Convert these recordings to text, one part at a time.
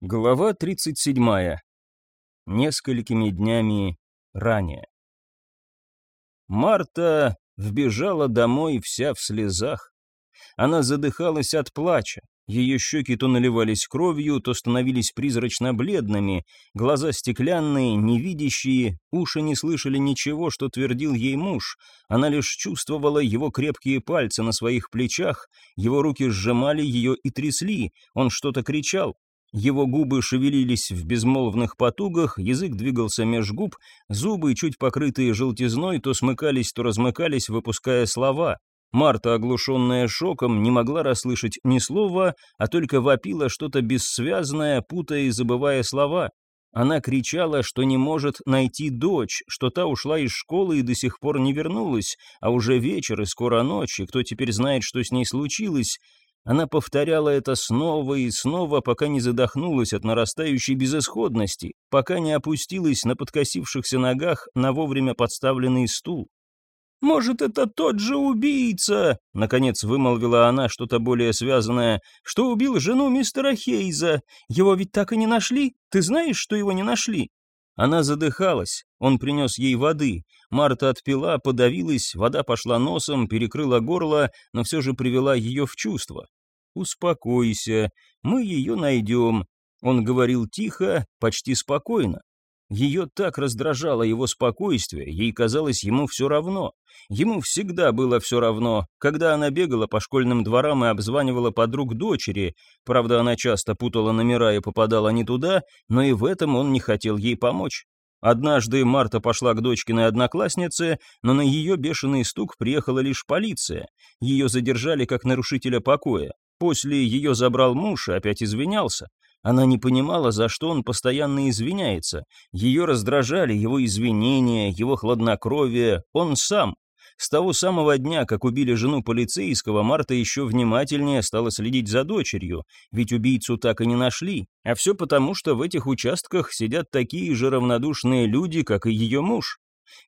Глава 37. Несколькими днями ранее. Марта вбежала домой вся в слезах. Она задыхалась от плача. Ее щеки то наливались кровью, то становились призрачно-бледными, глаза стеклянные, невидящие, уши не слышали ничего, что твердил ей муж. Она лишь чувствовала его крепкие пальцы на своих плечах, его руки сжимали ее и трясли, он что-то кричал. Его губы шевелились в безмолвных потугах, язык двигался меж губ, зубы, чуть покрытые желтизной, то смыкались, то размыкались, выпуская слова. Марта, оглушенная шоком, не могла расслышать ни слова, а только вопила что-то бессвязное, путая и забывая слова. Она кричала, что не может найти дочь, что та ушла из школы и до сих пор не вернулась, а уже вечер и скоро ночь, и кто теперь знает, что с ней случилось. Она повторяла это снова и снова, пока не задохнулась от нарастающей безысходности, пока не опустилась на подкосившихся ногах на вовремя подставленный стул. «Может, это тот же убийца?» — наконец вымолвила она что-то более связанное. «Что убил жену мистера Хейза? Его ведь так и не нашли? Ты знаешь, что его не нашли?» Она задыхалась, он принес ей воды. Марта отпила, подавилась, вода пошла носом, перекрыла горло, но все же привела ее в чувство. «Успокойся, мы ее найдем», — он говорил тихо, почти спокойно. Ее так раздражало его спокойствие, ей казалось ему все равно. Ему всегда было все равно, когда она бегала по школьным дворам и обзванивала подруг дочери. Правда, она часто путала номера и попадала не туда, но и в этом он не хотел ей помочь. Однажды Марта пошла к дочкиной однокласснице, но на ее бешеный стук приехала лишь полиция. Ее задержали как нарушителя покоя. После ее забрал муж и опять извинялся. Она не понимала, за что он постоянно извиняется. Ее раздражали его извинения, его хладнокровие, он сам. С того самого дня, как убили жену полицейского, Марта еще внимательнее стала следить за дочерью, ведь убийцу так и не нашли. А все потому, что в этих участках сидят такие же равнодушные люди, как и ее муж.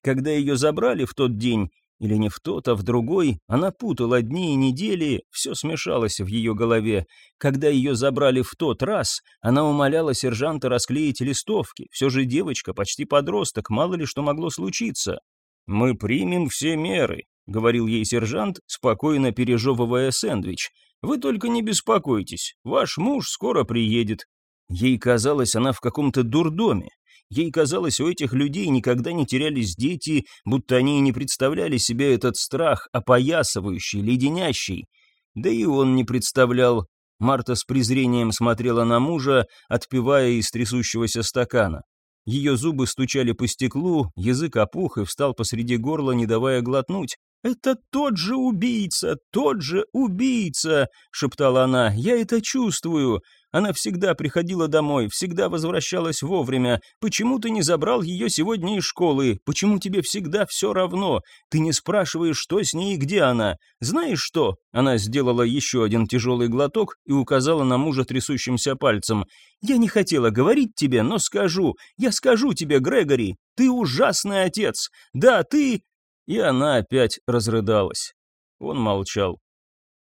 Когда ее забрали в тот день, или не в тот, а в другой, она путала дни и недели, все смешалось в ее голове. Когда ее забрали в тот раз, она умоляла сержанта расклеить листовки. Все же девочка, почти подросток, мало ли что могло случиться. «Мы примем все меры», — говорил ей сержант, спокойно пережевывая сэндвич. «Вы только не беспокойтесь, ваш муж скоро приедет». Ей казалось, она в каком-то дурдоме. Ей казалось, у этих людей никогда не терялись дети, будто они и не представляли себе этот страх, опоясывающий, леденящий. Да и он не представлял. Марта с презрением смотрела на мужа, отпивая из трясущегося стакана. Ее зубы стучали по стеклу, язык опух и встал посреди горла, не давая глотнуть. «Это тот же убийца, тот же убийца!» — шептала она. «Я это чувствую. Она всегда приходила домой, всегда возвращалась вовремя. Почему ты не забрал ее сегодня из школы? Почему тебе всегда все равно? Ты не спрашиваешь, что с ней и где она? Знаешь что?» Она сделала еще один тяжелый глоток и указала на мужа трясущимся пальцем. «Я не хотела говорить тебе, но скажу. Я скажу тебе, Грегори. Ты ужасный отец. Да, ты...» И она опять разрыдалась. Он молчал.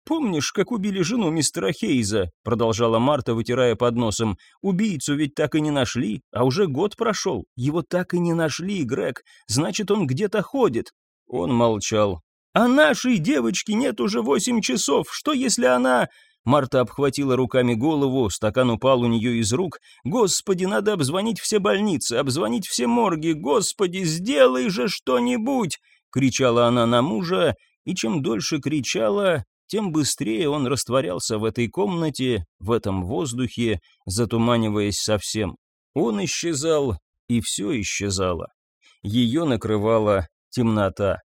«Помнишь, как убили жену мистера Хейза?» — продолжала Марта, вытирая под носом. «Убийцу ведь так и не нашли, а уже год прошел. Его так и не нашли, Грег. Значит, он где-то ходит». Он молчал. «А нашей девочки нет уже восемь часов. Что, если она...» Марта обхватила руками голову, стакан упал у нее из рук. «Господи, надо обзвонить все больницы, обзвонить все морги. Господи, сделай же что-нибудь!» — кричала она на мужа, и чем дольше кричала, тем быстрее он растворялся в этой комнате, в этом воздухе, затуманиваясь совсем. Он исчезал, и все исчезало. Ее накрывала темнота.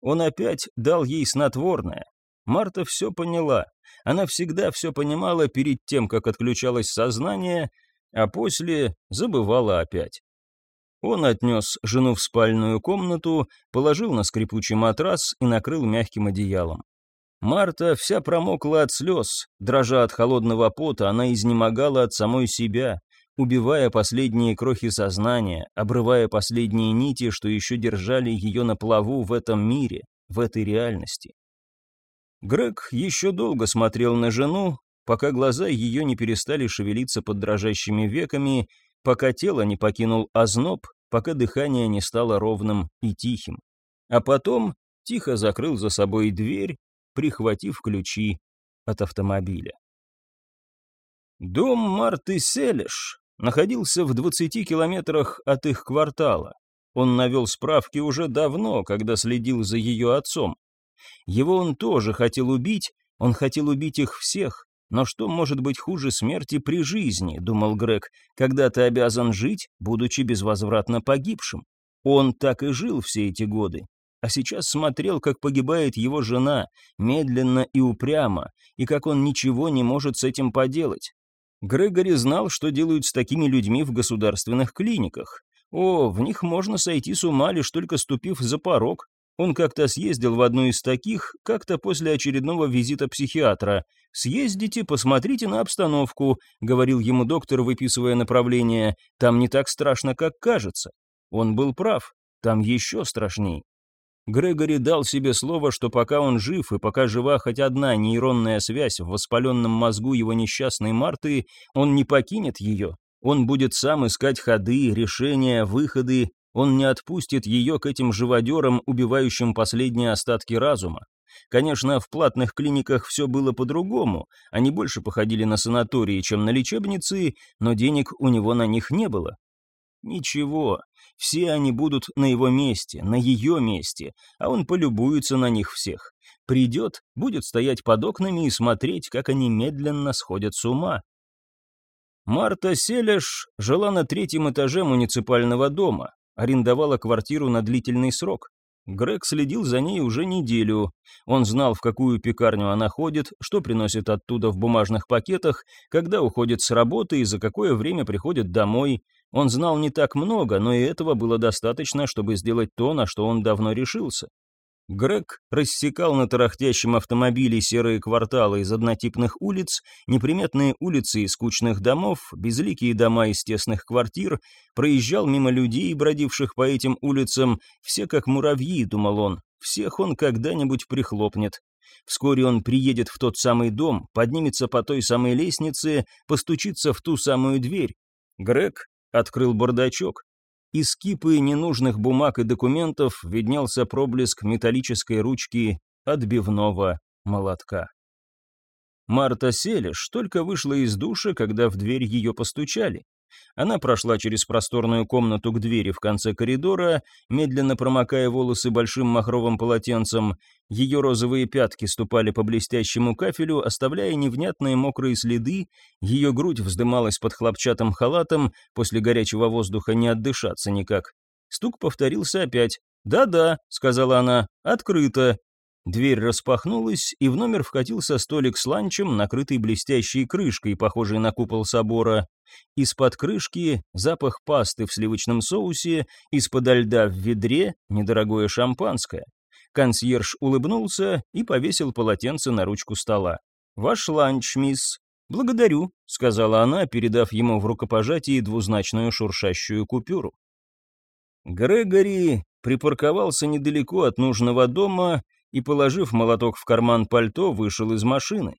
Он опять дал ей снотворное. Марта все поняла. Она всегда все понимала перед тем, как отключалось сознание, а после забывала опять. Он отнес жену в спальную комнату, положил на скрипучий матрас и накрыл мягким одеялом. Марта вся промокла от слез, дрожа от холодного пота, она изнемогала от самой себя, убивая последние крохи сознания, обрывая последние нити, что еще держали ее на плаву в этом мире, в этой реальности. Грег еще долго смотрел на жену, пока глаза ее не перестали шевелиться под дрожащими веками, пока тело не покинул озноб, пока дыхание не стало ровным и тихим. А потом тихо закрыл за собой дверь, прихватив ключи от автомобиля. Дом Марты Селеш находился в 20 километрах от их квартала. Он навел справки уже давно, когда следил за ее отцом. Его он тоже хотел убить, он хотел убить их всех. Но что может быть хуже смерти при жизни, думал Грег, когда ты обязан жить, будучи безвозвратно погибшим? Он так и жил все эти годы. А сейчас смотрел, как погибает его жена, медленно и упрямо, и как он ничего не может с этим поделать. Грегори знал, что делают с такими людьми в государственных клиниках. О, в них можно сойти с ума, лишь только ступив за порог. Он как-то съездил в одну из таких, как-то после очередного визита психиатра. «Съездите, посмотрите на обстановку», — говорил ему доктор, выписывая направление. «Там не так страшно, как кажется». Он был прав. Там еще страшней. Грегори дал себе слово, что пока он жив и пока жива хоть одна нейронная связь в воспаленном мозгу его несчастной Марты, он не покинет ее. Он будет сам искать ходы, решения, выходы, он не отпустит ее к этим живодерам, убивающим последние остатки разума. Конечно, в платных клиниках все было по-другому, они больше походили на санатории, чем на лечебницы, но денег у него на них не было. Ничего, все они будут на его месте, на ее месте, а он полюбуется на них всех. Придет, будет стоять под окнами и смотреть, как они медленно сходят с ума. Марта Селеш жила на третьем этаже муниципального дома, арендовала квартиру на длительный срок. Грег следил за ней уже неделю. Он знал, в какую пекарню она ходит, что приносит оттуда в бумажных пакетах, когда уходит с работы и за какое время приходит домой. Он знал не так много, но и этого было достаточно, чтобы сделать то, на что он давно решился. Грег рассекал на тарахтящем автомобиле серые кварталы из однотипных улиц, неприметные улицы из скучных домов, безликие дома из тесных квартир, проезжал мимо людей, бродивших по этим улицам, все как муравьи, думал он, всех он когда-нибудь прихлопнет. Вскоре он приедет в тот самый дом, поднимется по той самой лестнице, постучится в ту самую дверь. Грег открыл бардачок. Из кипы ненужных бумаг и документов виднелся проблеск металлической ручки отбивного молотка. Марта Селиш только вышла из душа, когда в дверь ее постучали. Она прошла через просторную комнату к двери в конце коридора, медленно промокая волосы большим махровым полотенцем. Ее розовые пятки ступали по блестящему кафелю, оставляя невнятные мокрые следы. Ее грудь вздымалась под хлопчатым халатом, после горячего воздуха не отдышаться никак. Стук повторился опять. «Да-да», — сказала она, — «открыто». Дверь распахнулась, и в номер вкатился столик с ланчем, накрытый блестящей крышкой, похожей на купол собора. Из-под крышки запах пасты в сливочном соусе, из-под льда в ведре недорогое шампанское. Консьерж улыбнулся и повесил полотенце на ручку стола. «Ваш ланч, мисс». «Благодарю», — сказала она, передав ему в рукопожатии двузначную шуршащую купюру. Грегори припарковался недалеко от нужного дома и, положив молоток в карман пальто, вышел из машины.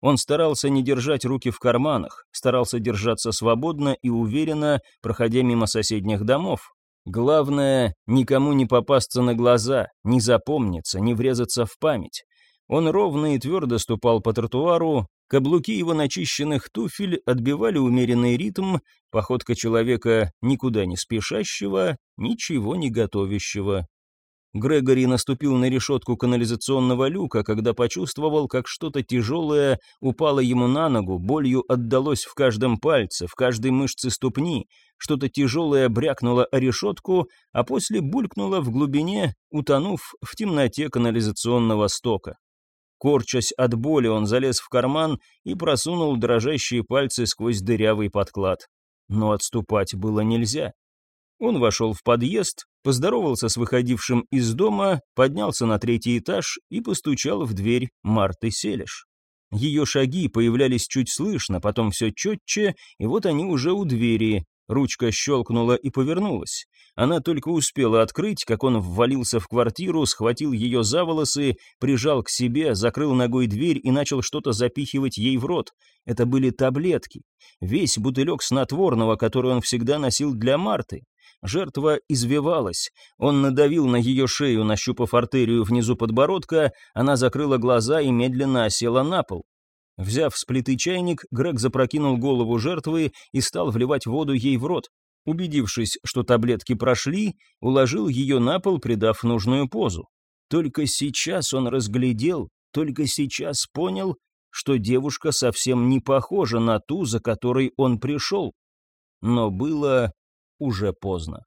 Он старался не держать руки в карманах, старался держаться свободно и уверенно, проходя мимо соседних домов. Главное, никому не попасться на глаза, не запомниться, не врезаться в память. Он ровно и твердо ступал по тротуару, каблуки его начищенных туфель отбивали умеренный ритм, походка человека никуда не спешащего, ничего не готовящего Грегори наступил на решетку канализационного люка, когда почувствовал, как что-то тяжелое упало ему на ногу, болью отдалось в каждом пальце, в каждой мышце ступни, что-то тяжелое брякнуло о решетку, а после булькнуло в глубине, утонув в темноте канализационного стока. Корчась от боли, он залез в карман и просунул дрожащие пальцы сквозь дырявый подклад. Но отступать было нельзя. Он вошел в подъезд, поздоровался с выходившим из дома, поднялся на третий этаж и постучал в дверь Марты Селиш. Ее шаги появлялись чуть слышно, потом все четче, и вот они уже у двери. Ручка щелкнула и повернулась. Она только успела открыть, как он ввалился в квартиру, схватил ее за волосы, прижал к себе, закрыл ногой дверь и начал что-то запихивать ей в рот. Это были таблетки. Весь бутылек снотворного, который он всегда носил для Марты. Жертва извивалась. Он надавил на ее шею, нащупав артерию внизу подбородка, она закрыла глаза и медленно осела на пол. Взяв с плиты чайник, Грег запрокинул голову жертвы и стал вливать воду ей в рот. Убедившись, что таблетки прошли, уложил ее на пол, придав нужную позу. Только сейчас он разглядел, только сейчас понял, что девушка совсем не похожа на ту, за которой он пришел. Но было уже поздно.